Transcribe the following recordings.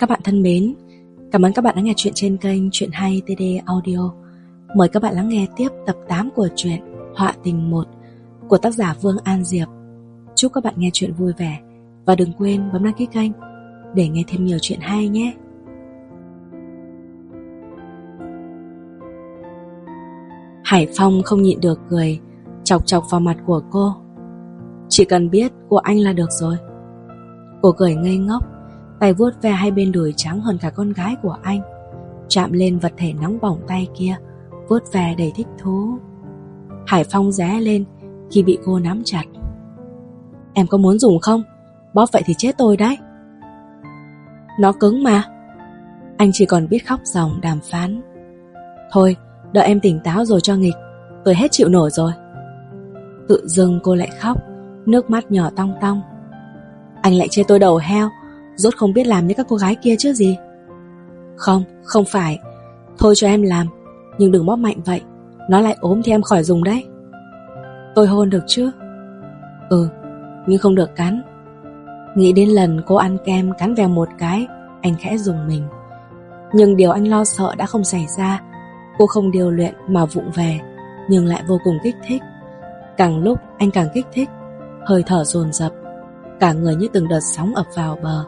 Các bạn thân mến, cảm ơn các bạn đã nghe chuyện trên kênh Chuyện Hay TD Audio. Mời các bạn lắng nghe tiếp tập 8 của truyện Họa Tình 1 của tác giả Vương An Diệp. Chúc các bạn nghe chuyện vui vẻ và đừng quên bấm đăng ký kênh để nghe thêm nhiều chuyện hay nhé. Hải Phong không nhịn được cười, chọc chọc vào mặt của cô. Chỉ cần biết của anh là được rồi. Cô cười ngây ngốc, tay vuốt ve hai bên đùi trắng hơn cả con gái của anh. Chạm lên vật thể nóng bỏng tay kia, vuốt ve đầy thích thú. Hải Phong ré lên khi bị cô nắm chặt. Em có muốn dùng không? Bóp vậy thì chết tôi đấy. Nó cứng mà. Anh chỉ còn biết khóc dòng đàm phán. Thôi, đợi em tỉnh táo rồi cho nghịch. Tôi hết chịu nổi rồi. Tự dưng cô lại khóc, nước mắt nhỏ tong tong. Anh lại chê tôi đầu heo, rốt không biết làm như các cô gái kia chứ gì. Không, không phải. Thôi cho em làm, nhưng đừng bóp mạnh vậy. Nó lại ốm thì em khỏi dùng đấy. Tôi hôn được chứ? Ừ, nhưng không được cắn. Nghĩ đến lần cô ăn kem cắn vèo một cái, anh khẽ dùng mình. Nhưng điều anh lo sợ đã không xảy ra. Cô không điều luyện mà vụng về, nhưng lại vô cùng kích thích. Càng lúc anh càng kích thích, hơi thở dồn dập, cả người như từng đợt sóng ập vào bờ,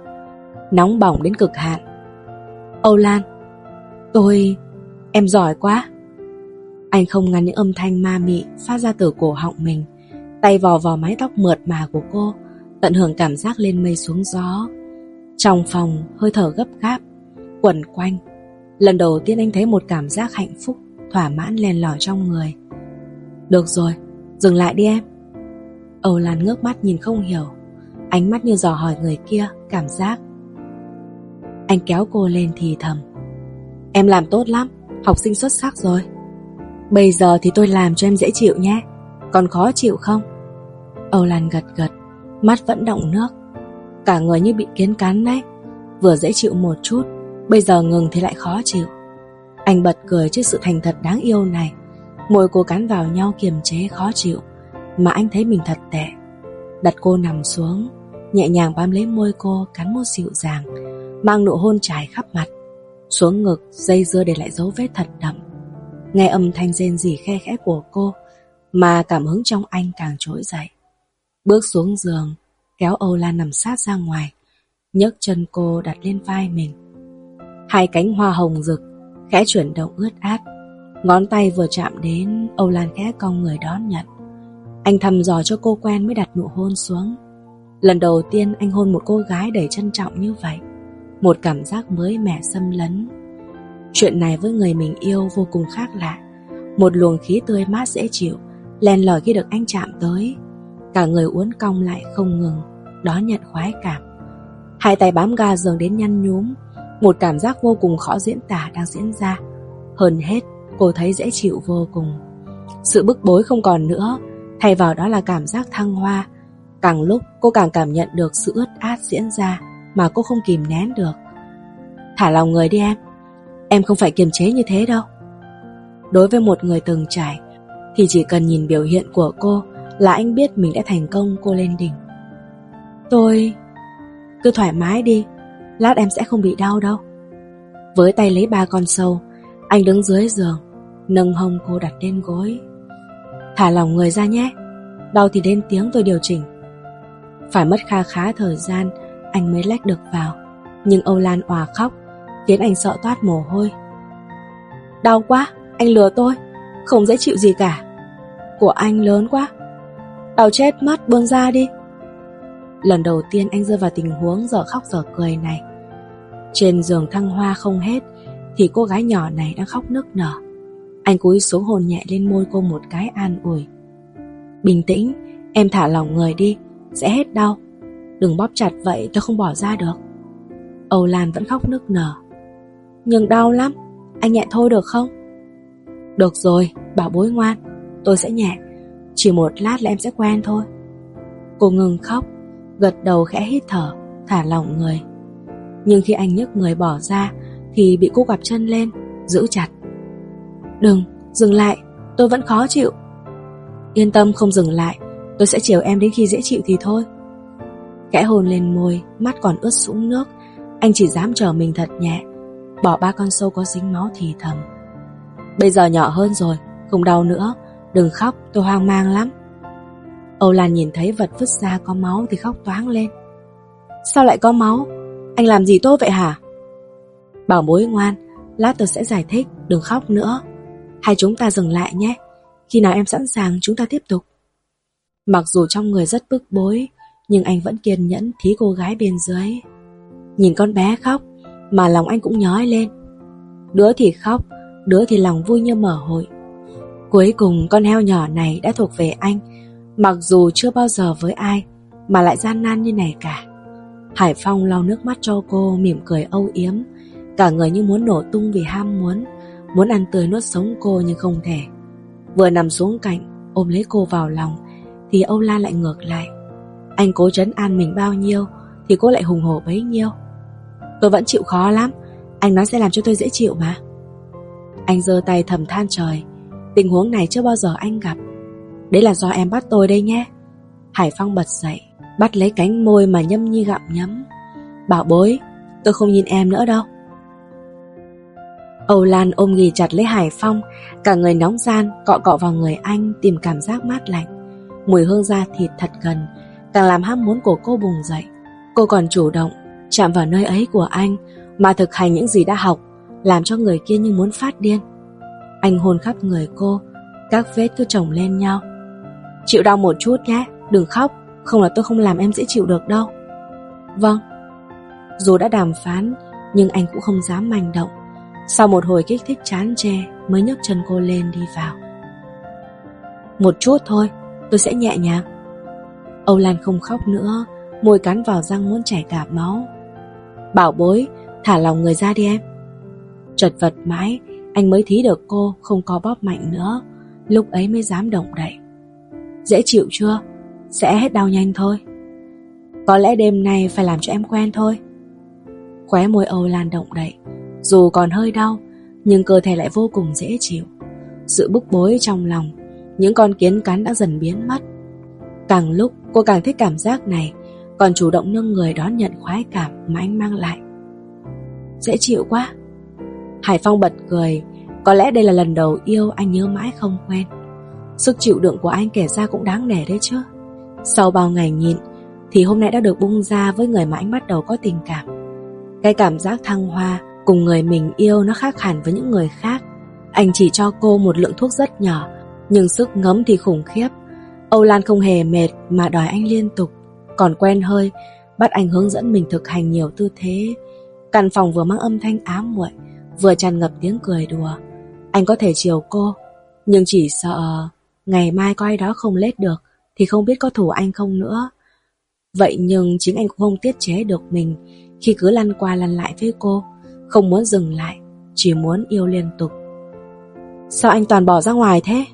nóng bỏng đến cực hạn. Âu Lan, tôi... em giỏi quá. Anh không ngăn những âm thanh ma mị phát ra từ cổ họng mình, tay vò vò mái tóc mượt mà của cô, tận hưởng cảm giác lên mây xuống gió. Trong phòng, hơi thở gấp gáp, quẩn quanh. Lần đầu tiên anh thấy một cảm giác hạnh phúc, thỏa mãn len lỏi trong người. Được rồi, dừng lại đi em. Âu Lan ngước mắt nhìn không hiểu, ánh mắt như dò hỏi người kia, cảm giác. Anh kéo cô lên thì thầm. Em làm tốt lắm, học sinh xuất sắc rồi. Bây giờ thì tôi làm cho em dễ chịu nhé, còn khó chịu không? Âu Lan gật gật, mắt vẫn động nước. Cả người như bị kiến cắn đấy, vừa dễ chịu một chút, bây giờ ngừng thì lại khó chịu. Anh bật cười trước sự thành thật đáng yêu này, môi cô cắn vào nhau kiềm chế khó chịu, mà anh thấy mình thật tệ. Đặt cô nằm xuống, nhẹ nhàng bám lấy môi cô cắn môi dịu dàng, mang nụ hôn trải khắp mặt, xuống ngực dây dưa để lại dấu vết thật đậm. Nghe âm thanh rên rỉ khe khẽ của cô, mà cảm hứng trong anh càng trỗi dậy. Bước xuống giường, kéo Âu Lan nằm sát ra ngoài, nhấc chân cô đặt lên vai mình. Hai cánh hoa hồng rực, khẽ chuyển động ướt át. Ngón tay vừa chạm đến, Âu Lan khẽ cong người đón nhận. Anh thầm dò cho cô quen mới đặt nụ hôn xuống. Lần đầu tiên anh hôn một cô gái đầy trân trọng như vậy. Một cảm giác mới mẻ xâm lấn. Chuyện này với người mình yêu vô cùng khác lạ. Một luồng khí tươi mát dễ chịu, len lỏi khi được anh chạm tới. Cả người uốn cong lại không ngừng, đón nhận khoái cảm. Hai tay bám ga giường đến nhăn nhúm, một cảm giác vô cùng khó diễn tả đang diễn ra. Hơn hết, cô thấy dễ chịu vô cùng. Sự bức bối không còn nữa, thay vào đó là cảm giác thăng hoa. Càng lúc cô càng cảm nhận được sự ướt át diễn ra mà cô không kìm nén được. Thả lòng người đi em, em không phải kiềm chế như thế đâu. Đối với một người từng trải, thì chỉ cần nhìn biểu hiện của cô là anh biết mình đã thành công cô lên đỉnh. Tôi... Cứ thoải mái đi, lát em sẽ không bị đau đâu. Với tay lấy ba con sâu, anh đứng dưới giường, nâng hông cô đặt lên gối. Thả lòng người ra nhé, đau thì đến tiếng tôi điều chỉnh. Phải mất kha khá thời gian, anh mới lách được vào. Nhưng Âu Lan òa khóc, khiến anh sợ toát mồ hôi. Đau quá, anh lừa tôi, không dễ chịu gì cả. Của anh lớn quá, Đau chết mất buông ra đi Lần đầu tiên anh rơi vào tình huống giờ khóc giờ cười này Trên giường thăng hoa không hết Thì cô gái nhỏ này đang khóc nức nở Anh cúi xuống hồn nhẹ lên môi cô một cái an ủi Bình tĩnh Em thả lòng người đi Sẽ hết đau Đừng bóp chặt vậy tôi không bỏ ra được. Âu Lan vẫn khóc nức nở. Nhưng đau lắm Anh nhẹ thôi được không? Được rồi bảo bối ngoan Tôi sẽ nhẹ. Chỉ một lát là em sẽ quen thôi. Cô ngừng khóc Gật đầu khẽ hít thở Thả lỏng người. Nhưng khi anh nhấc người bỏ ra Thì bị cô gặp chân lên Giữ chặt. Đừng, dừng lại Tôi vẫn khó chịu. Yên tâm không dừng lại Tôi sẽ chiều em đến khi dễ chịu thì thôi. Kẽ hồn lên môi, Mắt còn ướt sũng nước. Anh chỉ dám chờ mình thật nhẹ, Bỏ ba con sâu có dính máu thì thầm. Bây giờ nhỏ hơn rồi, Không đau nữa, Đừng khóc, tôi hoang mang lắm. Âu Lan nhìn thấy vật vứt ra có máu thì khóc toáng lên. Sao lại có máu? Anh làm gì tốt vậy hả? Bảo bối ngoan, Lát tôi sẽ giải thích, Đừng khóc nữa. Hai chúng ta dừng lại nhé, Khi nào em sẵn sàng chúng ta tiếp tục. Mặc dù trong người rất bức bối nhưng anh vẫn kiên nhẫn thí cô gái bên dưới. Nhìn con bé khóc, Mà lòng anh cũng nhói lên. Đứa thì khóc, Đứa thì lòng vui như mở hội. Cuối cùng, con heo nhỏ này đã thuộc về anh, Mặc dù chưa bao giờ với ai, Mà lại gian nan như này cả. Hải Phong lau nước mắt cho cô, Mỉm cười âu yếm. Cả người như muốn nổ tung vì ham muốn Muốn ăn tươi nuốt sống cô nhưng không thể. Vừa nằm xuống cạnh, Ôm lấy cô vào lòng, Thì Âu Lan lại ngược lại. Anh cố trấn an mình bao nhiêu Thì cô lại hùng hổ bấy nhiêu. Tôi vẫn chịu khó lắm. Anh nói sẽ làm cho tôi dễ chịu mà. Anh giơ tay thầm than trời. Tình huống này chưa bao giờ anh gặp. Đấy là do em bắt tôi đây nhé. Hải Phong bật dậy, Bắt lấy cánh môi mà nhâm nhi gặm nhấm. Bảo bối, Tôi không nhìn em nữa đâu. Âu Lan ôm ghì chặt lấy Hải Phong, Cả người nóng gian Cọ cọ vào người anh Tìm cảm giác mát lạnh. Mùi hương da thịt thật gần Càng làm ham muốn của cô bùng dậy. Cô còn chủ động Chạm vào nơi ấy của anh, Mà thực hành những gì đã học, Làm cho người kia như muốn phát điên. Anh hôn khắp người cô, Các vết cứ chồng lên nhau. Chịu đau một chút nhé, Đừng khóc, Không là tôi không làm em dễ chịu được đâu. Vâng. Dù đã đàm phán, Nhưng anh cũng không dám manh động. Sau một hồi kích thích chán chê, Mới nhấc chân cô lên đi vào. Một chút thôi, Tôi sẽ nhẹ nhàng. Âu Lan không khóc nữa, Môi cắn vào răng muốn chảy cả máu. Bảo bối, Thả lòng người ra đi em. Trật vật mãi, Anh mới thí được cô không có bóp mạnh nữa. Lúc ấy mới dám động đậy. Dễ chịu chưa? Sẽ hết đau nhanh thôi. Có lẽ đêm nay phải làm cho em quen thôi. Khóe môi Âu Lan động đậy. Dù còn hơi đau, Nhưng cơ thể lại vô cùng dễ chịu. Sự bức bối trong lòng, Những con kiến cắn đã dần biến mất. Càng lúc, cô càng thích cảm giác này, Còn chủ động nâng người đón nhận khoái cảm Mà anh mang lại. Dễ chịu quá. Hải Phong bật cười, Có lẽ đây là lần đầu yêu, anh nhớ mãi không quen Sức chịu đựng của anh kể ra cũng đáng nể đấy chứ. Sau bao ngày nhịn, Thì hôm nay đã được bung ra với người mà anh bắt đầu có tình cảm. Cái cảm giác thăng hoa Cùng người mình yêu nó khác hẳn với những người khác. Anh chỉ cho cô một lượng thuốc rất nhỏ, Nhưng sức ngấm thì khủng khiếp. Âu Lan không hề mệt mà đòi anh liên tục, Còn quen hơi, Bắt anh hướng dẫn mình thực hành nhiều tư thế. Căn phòng vừa mang âm thanh ám muội, Vừa tràn ngập tiếng cười đùa. Anh có thể chiều cô, Nhưng chỉ sợ Ngày mai có ai đó không lết được Thì không biết có thủ anh không nữa. Vậy nhưng chính anh cũng không tiết chế được mình Khi cứ lăn qua lăn lại với cô, Không muốn dừng lại, Chỉ muốn yêu liên tục. Sao anh toàn bỏ ra ngoài thế?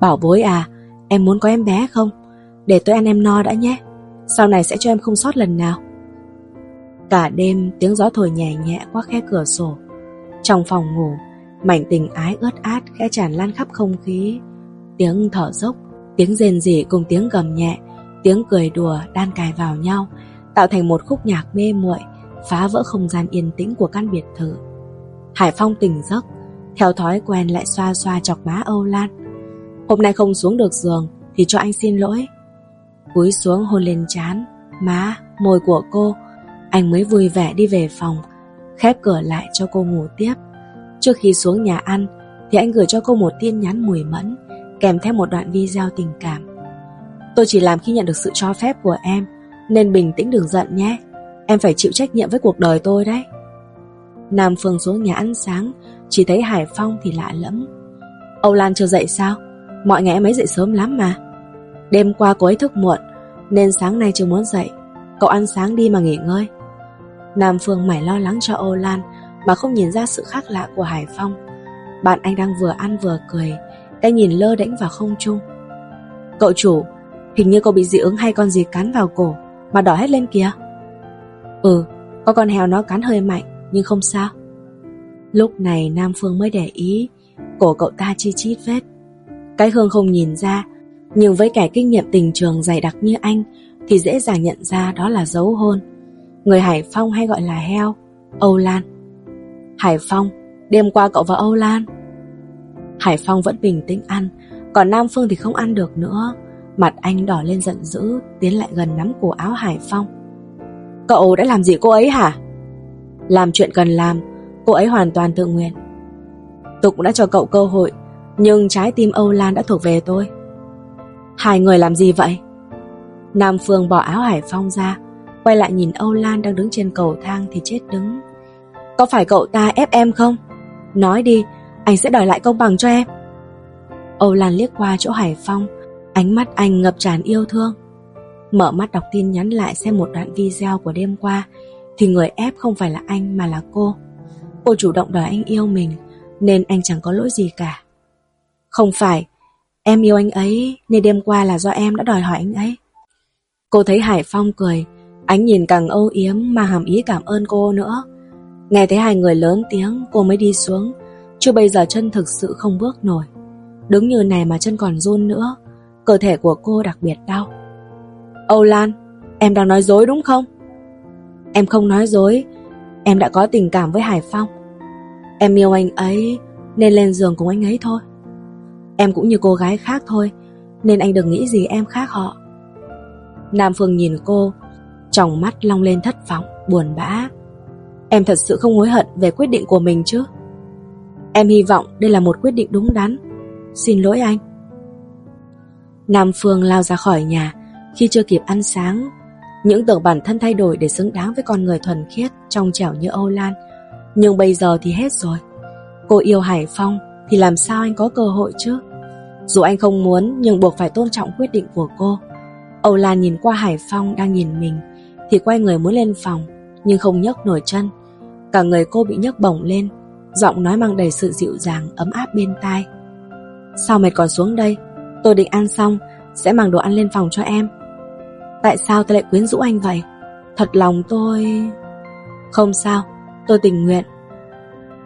Bảo bối à Em muốn có em bé không? Để tôi ăn em no đã nhé. Sau này sẽ cho em không sót lần nào. Cả đêm, tiếng gió thổi nhẹ nhẹ qua khe cửa sổ. Trong phòng ngủ, Mảnh tình ái ướt át khẽ tràn lan khắp không khí. Tiếng thở dốc, Tiếng rền rỉ cùng tiếng gầm nhẹ, Tiếng cười đùa đan cài vào nhau, Tạo thành một khúc nhạc mê muội, Phá vỡ không gian yên tĩnh của căn biệt thự. Hải Phong tỉnh giấc, Theo thói quen lại xoa xoa chọc má Âu Lan. Hôm nay không xuống được giường Thì cho anh xin lỗi. Cúi xuống hôn lên chán Má, môi của cô. Anh mới vui vẻ đi về phòng Khép cửa lại cho cô ngủ tiếp. Trước khi xuống nhà ăn Thì anh gửi cho cô một tin nhắn mùi mẫn Kèm theo một đoạn video tình cảm. Tôi chỉ làm khi nhận được sự cho phép của em Nên bình tĩnh đừng giận nhé. Em phải chịu trách nhiệm với cuộc đời tôi đấy. Nam Phương xuống nhà ăn sáng Chỉ thấy Hải Phong thì lạ lẫm. Âu Lan chưa dậy sao? Mọi ngày em ấy dậy sớm lắm mà. Đêm qua cô ấy thức muộn, Nên sáng nay chưa muốn dậy. Cậu ăn sáng đi mà nghỉ ngơi. Nam Phương mải lo lắng cho Âu Lan Mà không nhìn ra sự khác lạ của Hải Phong. Bạn anh đang vừa ăn vừa cười Cái nhìn lơ đễnh vào không trung. Cậu chủ, Hình như cậu bị dị ứng hay con gì cắn vào cổ Mà đỏ hết lên kìa. Ừ Có con heo nó cắn hơi mạnh, Nhưng không sao. Lúc này Nam Phương mới để ý, Cổ cậu ta chi chít vết. Cái Hương không nhìn ra, Nhưng với kẻ kinh nghiệm tình trường dày đặc như anh, Thì dễ dàng nhận ra đó là dấu hôn. Người Hải Phong hay gọi là heo, Âu Lan. Hải Phong, Đêm qua cậu và Âu Lan. Hải Phong vẫn bình tĩnh ăn, Còn Nam Phương thì không ăn được nữa. Mặt anh đỏ lên giận dữ, Tiến lại gần nắm cổ áo Hải Phong. Cậu đã làm gì cô ấy hả? Làm chuyện cần làm, Cô ấy hoàn toàn tự nguyện. Tôi cũng đã cho cậu cơ hội nhưng trái tim Âu Lan đã thuộc về tôi. Hai người làm gì vậy? Nam Phương bỏ áo Hải Phong ra, Quay lại nhìn Âu Lan đang đứng trên cầu thang Thì chết đứng. Có phải cậu ta ép em không? Nói đi, Anh sẽ đòi lại công bằng cho em. Âu Lan liếc qua chỗ Hải Phong, Ánh mắt anh ngập tràn yêu thương. Mở mắt đọc tin nhắn lại xem một đoạn video của đêm qua, Thì người ép không phải là anh mà là cô. Cô chủ động đòi anh yêu mình, Nên anh chẳng có lỗi gì cả. Không phải, Em yêu anh ấy Nên đêm qua là do em đã đòi hỏi anh ấy. Cô thấy Hải Phong cười, Ánh nhìn càng âu yếm mà hàm ý cảm ơn cô nữa. Nghe thấy hai người lớn tiếng, Cô mới đi xuống. Chứ bây giờ chân thực sự không bước nổi. Đứng như này mà chân còn run nữa, Cơ thể của cô đặc biệt đau. Âu Lan, Em đang nói dối đúng không? Em không nói dối, Em đã có tình cảm với Hải Phong. Em yêu anh ấy Nên lên giường cùng anh ấy thôi. Em cũng như cô gái khác thôi, Nên anh đừng nghĩ gì em khác họ. Nam Phương nhìn cô, Trong mắt long lên thất vọng, Buồn bã. Em thật sự không hối hận về quyết định của mình chứ? Em hy vọng đây là một quyết định đúng đắn. Xin lỗi anh. Nam Phương lao ra khỏi nhà, Khi chưa kịp ăn sáng, Những tưởng bản thân thay đổi để xứng đáng với con người thuần khiết Trong trẻo như Âu Lan. Nhưng bây giờ thì hết rồi. Cô yêu Hải Phong thì làm sao anh có cơ hội chứ? Dù anh không muốn, Nhưng buộc phải tôn trọng quyết định của cô. Âu Lan nhìn qua Hải Phong đang nhìn mình, Thì quay người muốn lên phòng, Nhưng không nhấc nổi chân. Cả người cô bị nhấc bổng lên, Giọng nói mang đầy sự dịu dàng, ấm áp bên tai. Sao mày còn xuống đây? Tôi định ăn xong, Sẽ mang đồ ăn lên phòng cho em. Tại sao tôi lại quyến rũ anh vậy? Thật lòng tôi Không sao, Tôi tình nguyện.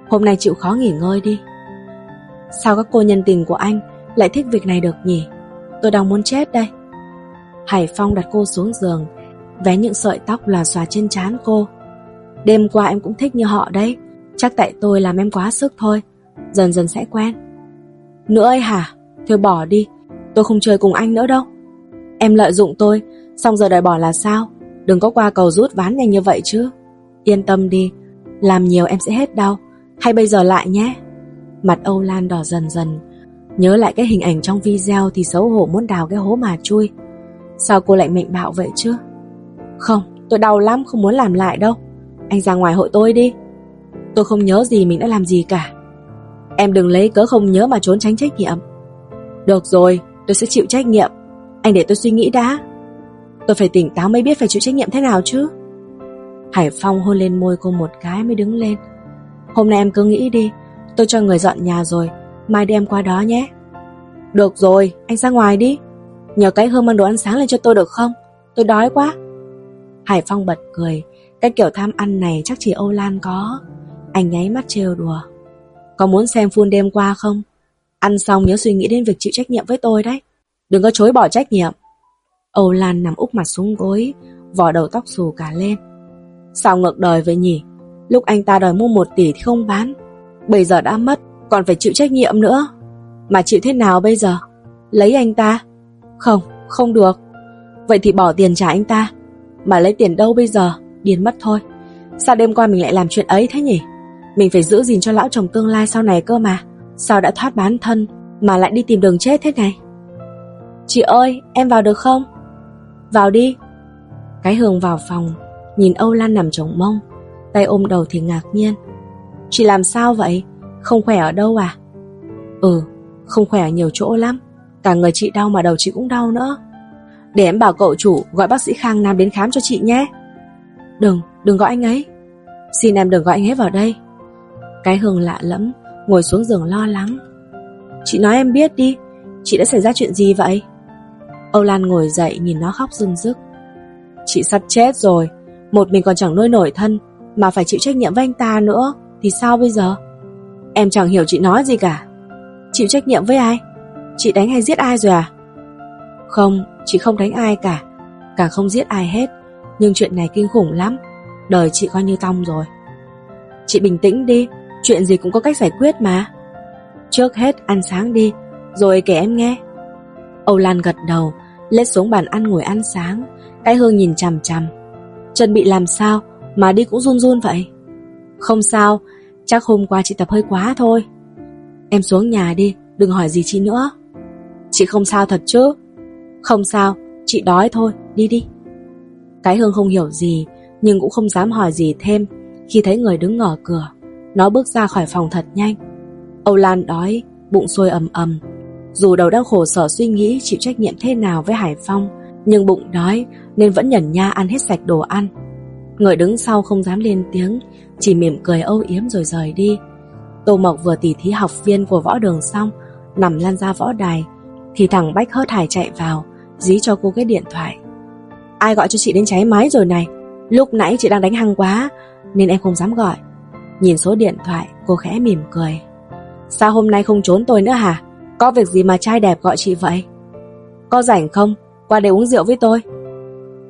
Hôm nay chịu khó nghỉ ngơi đi. Sao các cô nhân tình của anh Lại thích việc này được nhỉ? Tôi đang muốn chết đây. Hải Phong đặt cô xuống giường Vé những sợi tóc là xòa trên trán cô. Đêm qua em cũng thích như họ đấy. Chắc tại tôi làm em quá sức thôi. Dần dần sẽ quen. Nữa ấy hả? Thôi bỏ đi. Tôi không chơi cùng anh nữa đâu. Em lợi dụng tôi, Xong giờ đòi bỏ là sao? Đừng có qua cầu rút ván nhanh như vậy chứ. Yên tâm đi. Làm nhiều em sẽ hết đau. Hay bây giờ lại nhé. Mặt Âu Lan đỏ dần dần. Nhớ lại cái hình ảnh trong video Thì xấu hổ muốn đào cái hố mà chui. Sao cô lại mệnh bạo vậy chứ? Không, tôi đau lắm, không muốn làm lại đâu. Anh ra ngoài hội tôi đi. Tôi không nhớ gì mình đã làm gì cả. Em đừng lấy cớ không nhớ mà trốn tránh trách nhiệm. Được rồi, Tôi sẽ chịu trách nhiệm. Anh để tôi suy nghĩ đã. Tôi phải tỉnh táo mới biết phải chịu trách nhiệm thế nào chứ. Hải Phong hôn lên môi cô một cái mới đứng lên. Hôm nay em cứ nghĩ đi Tôi cho người dọn nhà rồi. Mai đem qua đó nhé. Được rồi, anh ra ngoài đi. Nhờ cái hơ mang đồ ăn sáng lên cho tôi được không? Tôi đói quá. Hải Phong bật cười. Cái kiểu tham ăn này chắc chỉ Âu Lan có. Anh nháy mắt trêu đùa. Có muốn xem phun đêm qua không? Ăn xong nhớ suy nghĩ đến việc chịu trách nhiệm với tôi đấy. Đừng có chối bỏ trách nhiệm. Âu Lan nằm úp mặt xuống gối Vỏ đầu tóc xù cả lên. Sao ngược đời vậy nhỉ? Lúc anh ta đòi mua một tỷ thì không bán. Bây giờ đã mất Còn phải chịu trách nhiệm nữa. Mà chịu thế nào bây giờ? Lấy anh ta. Không, không được. Vậy thì bỏ tiền trả anh ta. Mà lấy tiền đâu bây giờ? Điên mất thôi. Sao đêm qua mình lại làm chuyện ấy thế nhỉ? Mình phải giữ gìn cho lão chồng tương lai sau này cơ mà. Sao đã thoát bán thân Mà lại đi tìm đường chết thế này? Chị ơi em vào được không? Vào đi. Cái hương vào phòng Nhìn Âu Lan nằm trống mông Tay ôm đầu thì ngạc nhiên. Chị làm sao vậy? Không khỏe ở đâu à? Ừ không khỏe ở nhiều chỗ lắm. Cả người chị đau mà đầu chị cũng đau nữa. Để em bảo cậu chủ gọi bác sĩ Khang Nam đến khám cho chị nhé. Đừng, đừng gọi anh ấy. Xin em đừng gọi anh ấy vào đây. Cái hương lạ lẫm Ngồi xuống giường lo lắng. Chị nói em biết đi Chị đã xảy ra chuyện gì vậy? Âu Lan ngồi dậy nhìn nó khóc rưng rức. Chị sắp chết rồi Một mình còn chẳng nuôi nổi thân Mà phải chịu trách nhiệm với anh ta nữa. Thì sao bây giờ? Em chẳng hiểu chị nói gì cả. Chịu trách nhiệm với ai? Chị đánh hay giết ai rồi à? Không, chị không đánh ai cả. Càng không giết ai hết. Nhưng chuyện này kinh khủng lắm. Đời chị coi như tong rồi. Chị bình tĩnh đi. Chuyện gì cũng có cách giải quyết mà. Trước hết ăn sáng đi Rồi kể em nghe. Âu Lan gật đầu Lết xuống bàn ăn ngồi ăn sáng. Cái hương nhìn chằm chằm. Chuẩn bị làm sao mà đi cũng run run vậy? Không sao, Chắc hôm qua chị tập hơi quá thôi. Em xuống nhà đi, Đừng hỏi gì chị nữa. Chị không sao thật chứ? Không sao, Chị đói thôi, Đi đi. Cái hương không hiểu gì, Nhưng cũng không dám hỏi gì thêm, Khi thấy người đứng ở cửa. Nó bước ra khỏi phòng thật nhanh. Âu Lan đói, Bụng sôi ầm ầm. Dù đầu đang khổ sở suy nghĩ chịu trách nhiệm thế nào với Hải Phong, Nhưng bụng đói Nên vẫn nhẩn nha ăn hết sạch đồ ăn. Người đứng sau không dám lên tiếng, Chỉ mỉm cười âu yếm rồi rời đi. Tô Mộc vừa tỉ thí học viên của võ đường xong, Nằm lăn ra võ đài, Thì thằng Bách hớt hải chạy vào, Dí cho cô cái điện thoại. Ai gọi cho chị đến cháy máy rồi này? Lúc nãy chị đang đánh hăng quá, Nên em không dám gọi. Nhìn số điện thoại, cô khẽ mỉm cười. Sao hôm nay không trốn tôi nữa hả? Có việc gì mà trai đẹp gọi chị vậy? Có rảnh không? Qua đây uống rượu với tôi.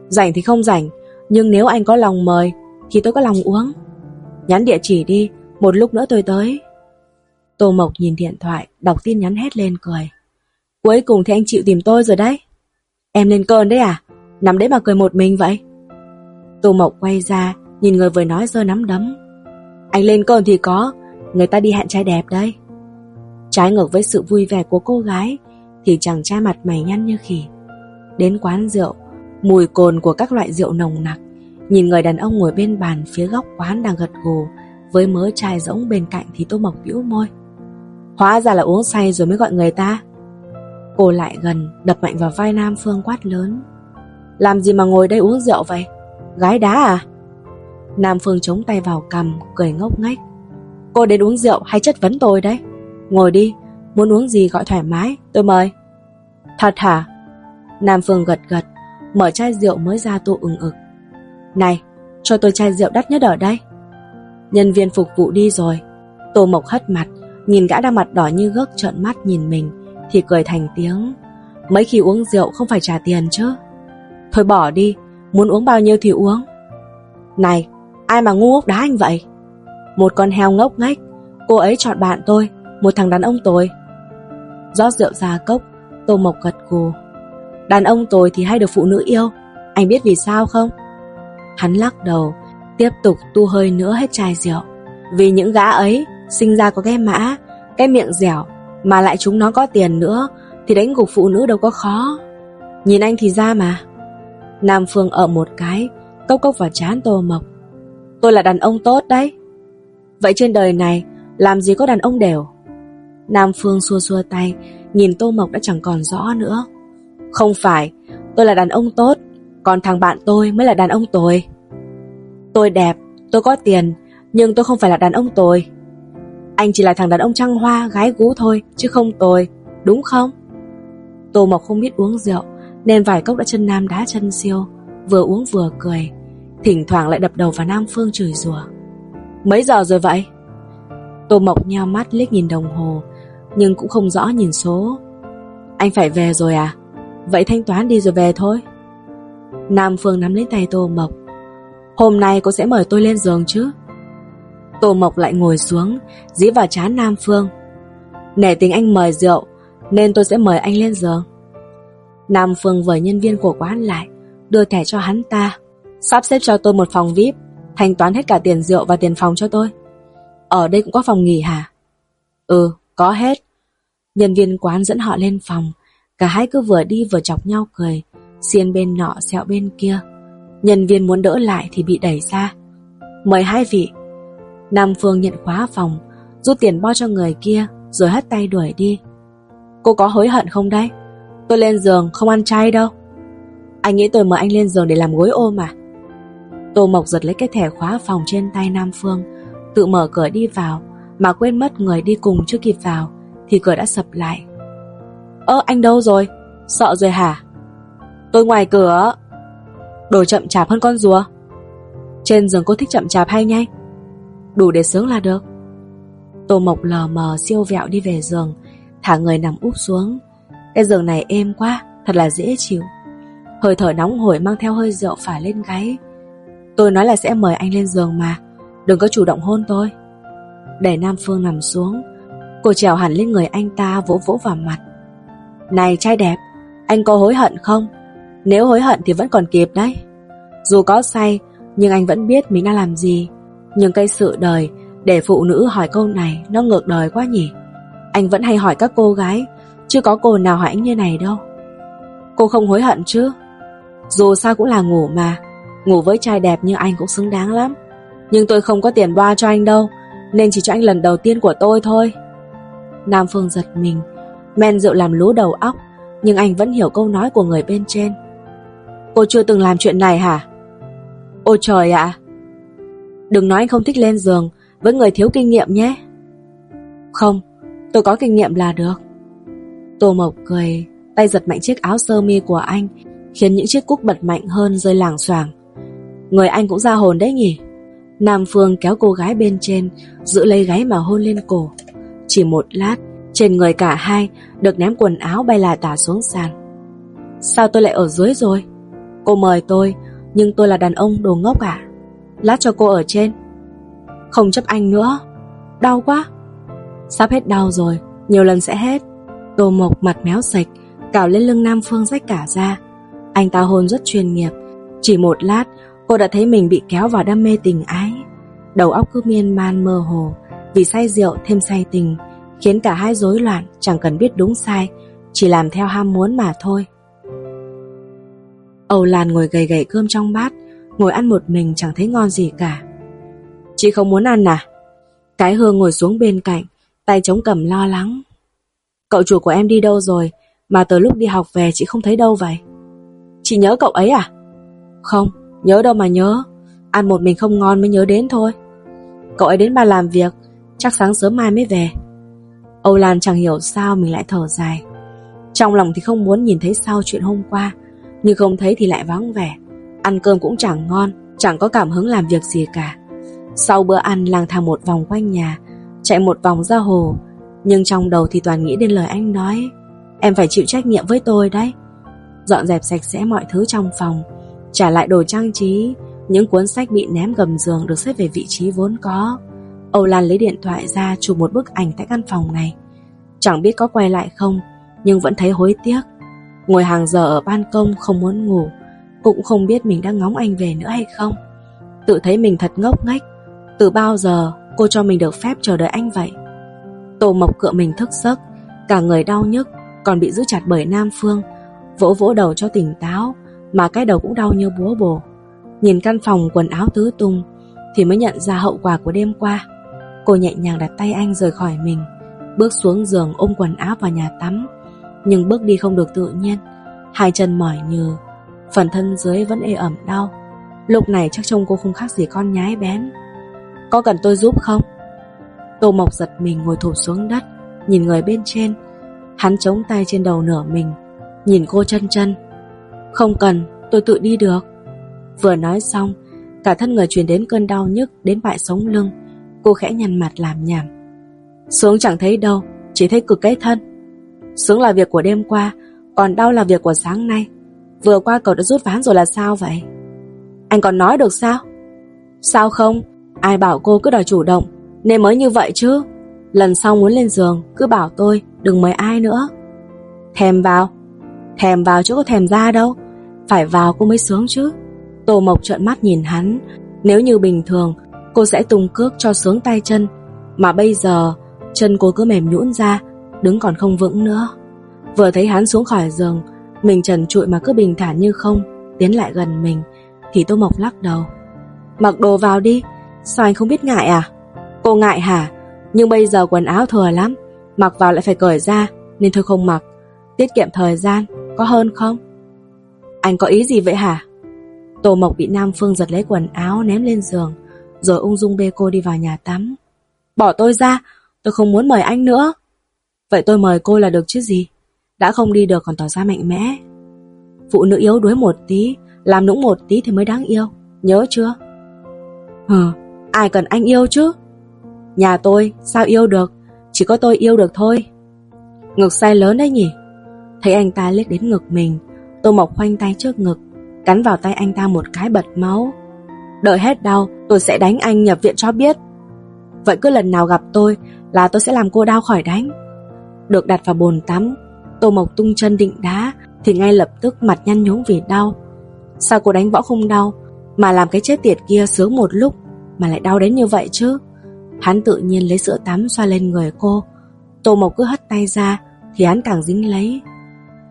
Rảnh thì không rảnh nhưng nếu anh có lòng mời, Thì tôi có lòng uống. Nhắn địa chỉ đi, Một lúc nữa tôi tới. Tô Mộc nhìn điện thoại, Đọc tin nhắn hét lên cười. Cuối cùng thì anh chịu tìm tôi rồi đấy. Em lên cơn đấy à? Nằm đấy mà cười một mình vậy. Tô Mộc quay ra, Nhìn người vừa nói giơ nắm đấm. Anh lên cơn thì có, Người ta đi hẹn trai đẹp đấy. Trái ngược với sự vui vẻ của cô gái, Thì chàng trai mặt mày nhăn như khỉ. Đến quán rượu Mùi cồn của các loại rượu nồng nặc. Nhìn người đàn ông ngồi bên bàn phía góc quán đang gật gù, Với mớ chai rỗng bên cạnh thì Tô Mộc bĩu môi. Hóa ra là uống say rồi mới gọi người ta. Cô lại gần, Đập mạnh vào vai Nam Phương quát lớn. Làm gì mà ngồi đây uống rượu vậy? Gái đá à? Nam Phương chống tay vào cầm Cười ngốc nghếch. Cô đến uống rượu hay chất vấn tôi đấy? Ngồi đi, Muốn uống gì gọi thoải mái, Tôi mời. Thật hả? Nam Phương gật gật Mở chai rượu mới ra tô ừng ực. Này, cho tôi chai rượu đắt nhất ở đây. Nhân viên phục vụ đi rồi. Tô Mộc hất mặt, Nhìn gã đang mặt đỏ như gấc trợn mắt nhìn mình, Thì cười thành tiếng. Mấy khi uống rượu không phải trả tiền chứ. Thôi bỏ đi, Muốn uống bao nhiêu thì uống. Này, ai mà ngu ngốc đá anh vậy? Một con heo ngốc nghếch, Cô ấy chọn bạn tôi, Một thằng đàn ông tồi. Rót rượu ra cốc, Tô Mộc gật gù. Đàn ông tồi thì hay được phụ nữ yêu. Anh biết vì sao không? Hắn lắc đầu, Tiếp tục tu hơi nữa hết chai rượu. Vì những gã ấy sinh ra có cái mã, Cái miệng dẻo, Mà lại chúng nó có tiền nữa, Thì đánh gục phụ nữ đâu có khó. Nhìn anh thì ra mà. Nam Phương ở một cái, Cốc cốc vào chán Tô Mộc. Tôi là đàn ông tốt đấy. Vậy trên đời này, Làm gì có đàn ông đều. Nam Phương xua xua tay, Nhìn Tô Mộc đã chẳng còn rõ nữa. Không phải, Tôi là đàn ông tốt, Còn thằng bạn tôi mới là đàn ông tồi. Tôi đẹp, Tôi có tiền, Nhưng tôi không phải là đàn ông tồi. Anh chỉ là thằng đàn ông trăng hoa, Gái gú thôi, chứ không tồi, Đúng không? Tô Mộc không biết uống rượu, Nên vài cốc đã chân nam đá chân siêu, Vừa uống vừa cười, Thỉnh thoảng lại đập đầu vào Nam Phương chửi rủa. Mấy giờ rồi vậy? Tô Mộc nheo mắt liếc nhìn đồng hồ, Nhưng cũng không rõ nhìn số. Anh phải về rồi à? Vậy thanh toán đi rồi về thôi. Nam Phương nắm lấy tay Tô Mộc. Hôm nay cô sẽ mời tôi lên giường chứ? Tô Mộc lại ngồi xuống, Dí vào chán Nam Phương. Nể tình anh mời rượu, Nên tôi sẽ mời anh lên giường. Nam Phương với nhân viên của quán lại, Đưa thẻ cho hắn ta. Sắp xếp cho tôi một phòng VIP, Thanh toán hết cả tiền rượu và tiền phòng cho tôi. Ở đây cũng có phòng nghỉ hả? Ừ có hết. Nhân viên quán dẫn họ lên phòng. Cả hai cứ vừa đi vừa chọc nhau cười, Xiên bên nọ xẹo bên kia. Nhân viên muốn đỡ lại thì bị đẩy ra. Mời hai vị. Nam Phương nhận khóa phòng, Rút tiền bo cho người kia, Rồi hất tay đuổi đi. Cô có hối hận không đấy? Tôi lên giường không ăn chay đâu. Anh nghĩ tôi mời anh lên giường để làm gối ôm à? Tô Mộc giật lấy cái thẻ khóa phòng trên tay Nam Phương, Tự mở cửa đi vào, Mà quên mất người đi cùng chưa kịp vào, Thì cửa đã sập lại. Ơ, anh đâu rồi? Sợ rồi hả? Tôi ngoài cửa. Đồ chậm chạp hơn con rùa. Trên giường cô thích chậm chạp hay nhanh? Đủ để sướng là được. Tô Mộc lờ mờ siêu vẹo đi về giường, Thả người nằm úp xuống. Cái giường này êm quá, Thật là dễ chịu. Hơi thở nóng hổi mang theo hơi rượu phả lên gáy. Tôi nói là sẽ mời anh lên giường mà, Đừng có chủ động hôn tôi. Để Nam Phương nằm xuống, Cô trèo hẳn lên người anh ta vỗ vỗ vào mặt. Này trai đẹp, Anh có hối hận không? Nếu hối hận thì vẫn còn kịp đấy. Dù có say, Nhưng anh vẫn biết mình đang làm gì. Nhưng cái sự đời Để phụ nữ hỏi câu này, Nó ngược đời quá nhỉ? Anh vẫn hay hỏi các cô gái, chưa có cô nào hỏi anh như này đâu. Cô không hối hận chứ? Dù sao cũng là ngủ mà. Ngủ với trai đẹp như anh cũng xứng đáng lắm. Nhưng tôi không có tiền boa cho anh đâu, Nên chỉ cho anh lần đầu tiên của tôi thôi. Nam Phương giật mình Men rượu làm lú đầu óc, Nhưng anh vẫn hiểu câu nói của người bên trên. Cô chưa từng làm chuyện này hả? Ôi trời ạ! Đừng nói anh không thích lên giường Với người thiếu kinh nghiệm nhé. Không, Tôi có kinh nghiệm là được. Tô Mộc cười, Tay giật mạnh chiếc áo sơ mi của anh, Khiến những chiếc cúc bật mạnh hơn rơi làng xoảng. Người anh cũng ra hồn đấy nhỉ? Nam Phương kéo cô gái bên trên, Giữ lấy gáy mà hôn lên cổ. Chỉ một lát trên người cả hai, Được ném quần áo bay là tả xuống sàn. Sao tôi lại ở dưới rồi? Cô mời tôi, Nhưng tôi là đàn ông đồ ngốc à? Lát cho cô ở trên. Không chấp anh nữa. Đau quá. Sắp hết đau rồi, Nhiều lần sẽ hết. Tô Mộc mặt méo sạch, Cào lên lưng Nam Phương rách cả ra Anh ta hôn rất chuyên nghiệp. Chỉ một lát, Cô đã thấy mình bị kéo vào đam mê tình ái. Đầu óc cứ miên man mơ hồ, Vì say rượu thêm say tình. Khiến cả hai rối loạn, Chẳng cần biết đúng sai, Chỉ làm theo ham muốn mà thôi. Âu Lan ngồi gầy gầy cơm trong bát, Ngồi ăn một mình chẳng thấy ngon gì cả. Chị không muốn ăn à? Cái hương ngồi xuống bên cạnh, Tay chống cầm lo lắng. Cậu chủ của em đi đâu rồi? Mà từ lúc đi học về chị không thấy đâu vậy? Chị nhớ cậu ấy à? Không, Nhớ đâu mà nhớ. Ăn một mình không ngon mới nhớ đến thôi. Cậu ấy đến bà làm việc, Chắc sáng sớm mai mới về. Âu Lan chẳng hiểu sao mình lại thở dài. Trong lòng thì không muốn nhìn thấy sau chuyện hôm qua, Nhưng không thấy thì lại vắng vẻ. Ăn cơm cũng chẳng ngon, Chẳng có cảm hứng làm việc gì cả. Sau bữa ăn, lang thang một vòng quanh nhà, Chạy một vòng ra hồ. Nhưng trong đầu thì toàn nghĩ đến lời anh nói, Em phải chịu trách nhiệm với tôi đấy. Dọn dẹp sạch sẽ mọi thứ trong phòng, Trả lại đồ trang trí, Những cuốn sách bị ném gầm giường Được xếp về vị trí vốn có. Âu Lan lấy điện thoại ra chụp một bức ảnh Tại căn phòng này. Chẳng biết có quay lại không, Nhưng vẫn thấy hối tiếc. Ngồi hàng giờ ở ban công không muốn ngủ, Cũng không biết mình đang ngóng anh về nữa hay không. Tự thấy mình thật ngốc nghếch. Từ bao giờ cô cho mình được phép chờ đợi anh vậy? Tô mộc cựa mình thức giấc, Cả người đau nhức, Còn bị giữ chặt bởi Nam Phương. Vỗ vỗ đầu cho tỉnh táo, mà cái đầu cũng đau như búa bổ. Nhìn căn phòng quần áo tứ tung, thì mới nhận ra hậu quả của đêm qua. Cô nhẹ nhàng đặt tay anh rời khỏi mình, bước xuống giường ôm quần áo vào nhà tắm. Nhưng bước đi không được tự nhiên, hai chân mỏi nhừ phần thân dưới vẫn ê ẩm đau. Lúc này chắc trông cô không khác gì con nhái bén. Có cần tôi giúp không? Tô Mộc giật mình ngồi thụp xuống đất, nhìn người bên trên. Hắn chống tay trên đầu nửa mình, nhìn cô chân chân. Không cần, tôi tự đi được. Vừa nói xong, cả thân người truyền đến cơn đau nhức đến bại sống lưng. Cô khẽ nhăn mặt làm nhảm. Sướng chẳng thấy đâu, chỉ thấy cực cái thân. Sướng là việc của đêm qua, còn đau là việc của sáng nay. Vừa qua cậu đã rút ván rồi là sao vậy? Anh còn nói được sao? Sao không? Ai bảo cô cứ đòi chủ động, nên mới như vậy chứ. Lần sau muốn lên giường, cứ bảo tôi, đừng mời ai nữa. Thèm vào, Thèm vào chứ có thèm ra đâu Phải vào cô mới sướng chứ Tô Mộc trợn mắt nhìn hắn Nếu như bình thường Cô sẽ tung cước cho sướng tay chân. Mà bây giờ, Chân cô cứ mềm nhũn ra, Đứng còn không vững nữa. Vừa thấy hắn xuống khỏi giường, Mình trần trụi mà cứ bình thản như không, Tiến lại gần mình, Thì Tô Mộc lắc đầu. Mặc đồ vào đi, Sao anh không biết ngại à? Cô ngại hả? Nhưng bây giờ quần áo thừa lắm, Mặc vào lại phải cởi ra, Nên thôi không mặc. Tiết kiệm thời gian, có hơn không? Anh có ý gì vậy hả? Tô Mộc bị Nam Phương giật lấy quần áo ném lên giường. Rồi ung dung bê cô đi vào nhà tắm. Bỏ tôi ra Tôi không muốn mời anh nữa. Vậy tôi mời cô là được chứ gì? Đã không đi được còn tỏ ra mạnh mẽ. Phụ nữ yếu đuối một tí Làm nũng một tí thì mới đáng yêu. Nhớ chưa? Hừ, ai cần anh yêu chứ? Nhà tôi sao yêu được? Chỉ có tôi yêu được thôi. Ngực sai lớn đấy nhỉ? Thấy anh ta liếc đến ngực mình tôi mọc khoanh tay trước ngực Cắn vào tay anh ta một cái bật máu. Đợi hết đau tôi sẽ đánh anh nhập viện cho biết. Vậy cứ lần nào gặp tôi Là tôi sẽ làm cô đau khỏi đánh. Được đặt vào bồn tắm, Tô Mộc tung chân định đá Thì ngay lập tức mặt nhăn nhúm vì đau. Sao cô đánh võ không đau, Mà làm cái chết tiệt kia sướng một lúc Mà lại đau đến như vậy chứ? Hắn tự nhiên lấy sữa tắm xoa lên người cô. Tô Mộc cứ hất tay ra Thì hắn càng dính lấy.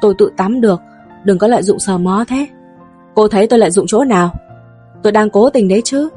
Tôi tự tắm được, Đừng có lợi dụng sờ mó thế. Cô thấy tôi lợi dụng chỗ nào? Tôi đang cố tình đấy chứ.